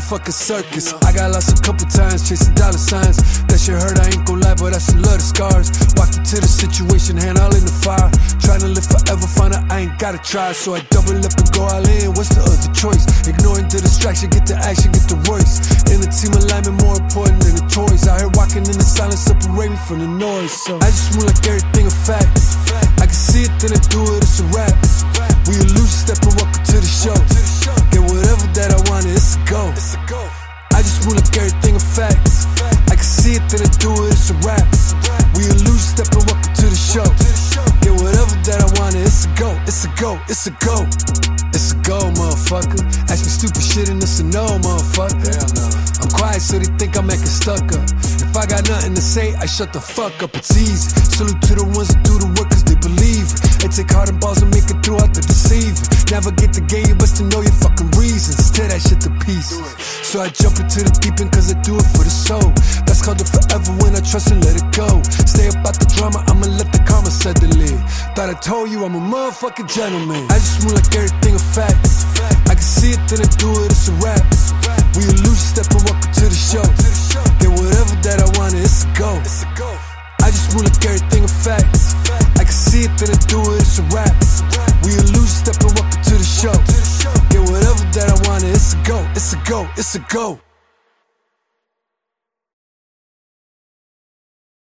motherfucking circus. I got lost a couple times chasing dollar signs. That shit hurt, I ain't gon' lie, but I still love the scars. Walked into the situation, hand all in the fire. Trying to live forever, find out I ain't gotta try. So I double up and go all in. What's the other choice? Ignoring the distraction, get the action, get the works. In the team alignment, more important than the toys. Out here walking in the silence, separate me from the noise. So I just move like everything a fact. I can see it, then I do it, it's a rap. We Move like everything fact. I can see it, then I do it, it's a rap. We a step and welcome to the show. Get whatever that I wanted, it's a go, it's a go, it's a go. It's a go, motherfucker. Ask me stupid shit and it's a no, motherfucker. I'm quiet so they think I'm acting stuck up. If I got nothing to say, I shut the fuck up. It's easy. Salute to the ones that do the work cause they believe. It take hard and balls to make it throughout the deceiving. Never get the game, but to know your fucking reasons. Tear that shit to pieces. So I jump into the deep end cause I do it for the soul. That's called it forever when I trust and let it go. Stay about the drama, I'ma let the karma in. Thought I told you I'm a motherfucking gentleman. I just move like everything a fact. I can see it, then I do it, it's a rap. We a loose step and welcome to the show. Get whatever that I wanted, it's a go. I just move like everything a fact. I can see it, then I do it, it's a rap. We a loose step and welcome to the show. Get whatever that I wanted, it's a go, a go, it's a go.